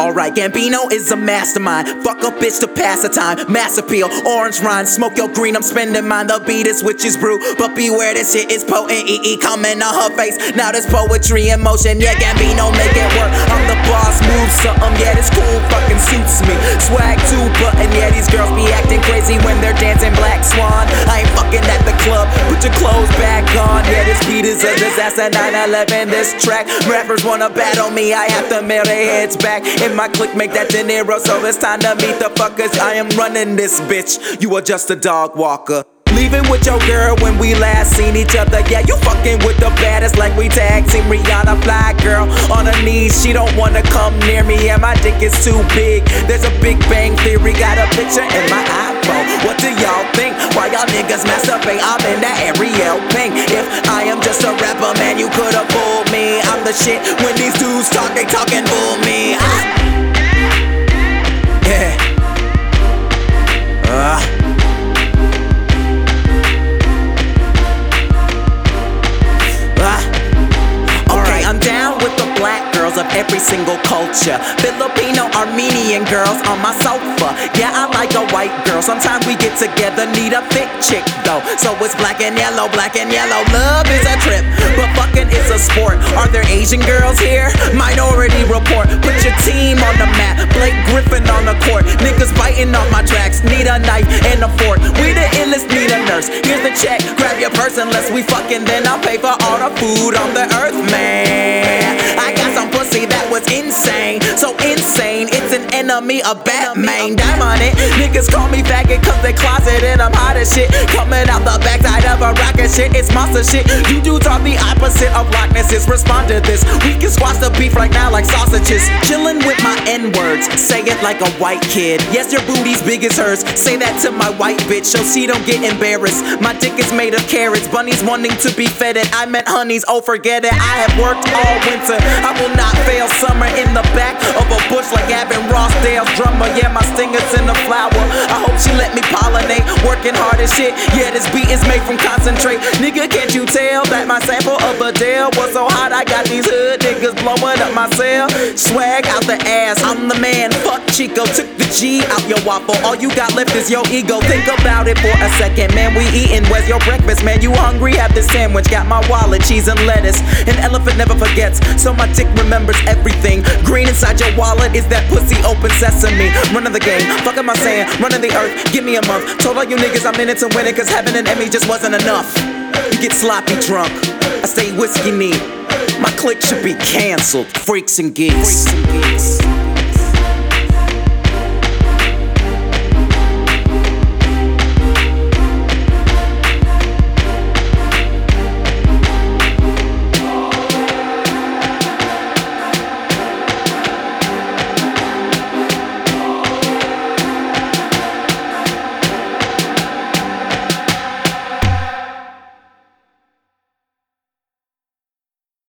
Alright, Gambino is a mastermind. Fuck a bitch to pass the time. Mass appeal, orange rind, smoke your green. I'm spending mine. The beat is witch's brew, but beware this shit is potent. EE coming on her face. Now there's poetry in motion. Yeah, Gambino make it work. I'm the boss, move something. Yeah, this cool fucking suits me. Put your clothes back on. Yeah, this beat is a disaster. 9/11. This track. Rappers wanna battle me. I have to mail their heads back. In my clique, make that De Niro. So it's time to meet the fuckers. I am running this bitch. You are just a dog walker. Leaving with your girl when we last seen each other. Yeah, you fucking with the baddest like we tag team Rihanna fly girl on her knees. She don't wanna come near me. and my dick is too big. There's a big bang theory. Got a picture in my iPhone. What do y'all think? Why y'all niggas masturbate? I'm in that Ariel pink. If I am just a rapper, man, you could've fooled me. I'm the shit. When these dudes talk, they talking bull me. Ah. Yeah. Every single culture. Filipino, Armenian girls on my sofa. Yeah, I like a white girl. Sometimes we get together, need a thick chick though. So it's black and yellow, black and yellow. Love is a trip, but fucking is a sport. Are there Asian girls here? Minority report. Put your team on the map. Blake Griffin on the court. Niggas biting off my tracks. Need a knife and a fork. We the illest, need a nurse. Here's the check. Grab your purse unless we fucking. Then I'll pay for all the food on the earth, man. I some pussy that was insane. So insane, it's an enemy of Batman. On it. Niggas call me faggot cause they closet and I'm hot as shit. Coming out the backside of a rocket shit. It's monster shit. You dudes are the opposite of Loch Nesses. Respond to this. We can squash the beef right now like sausages. Chillin' with my N words. Say it like a white kid. Yes, your booty's big as hers. Say that to my white bitch so she don't get embarrassed. My dick is made of carrots. Bunnies wanting to be fed it. I meant honeys. Oh, forget it. I have worked all winter. I will not fail summer in the back of a bush like Gavin Rossdale's drummer. Yeah, my stinger's in the flower. I hope she let me pollinate. Working hard as shit. Yeah, this beat is made from concentrate. Nigga, can't you tell that my sample of Adele was so hot? I got these hood blowing up my cell. Swag out the ass. I'm the man. Fuck Chico. Took the G out your waffle. All you got left is your ego. Think about it for a second, man. We eating. Where's your breakfast, man? You hungry? Have this sandwich. Got my wallet, cheese and lettuce. An elephant never forgets, so my dick remembers everything. Green inside your wallet is that pussy open sesame. Running the game, fuck am I saying? Running the earth, give me a month. Told all you niggas I'm in it to win it, cause having an Emmy just wasn't enough. You get sloppy drunk, I stay whiskey neat. Clique should be cancelled. Freaks and geeks. Freaks and geeks.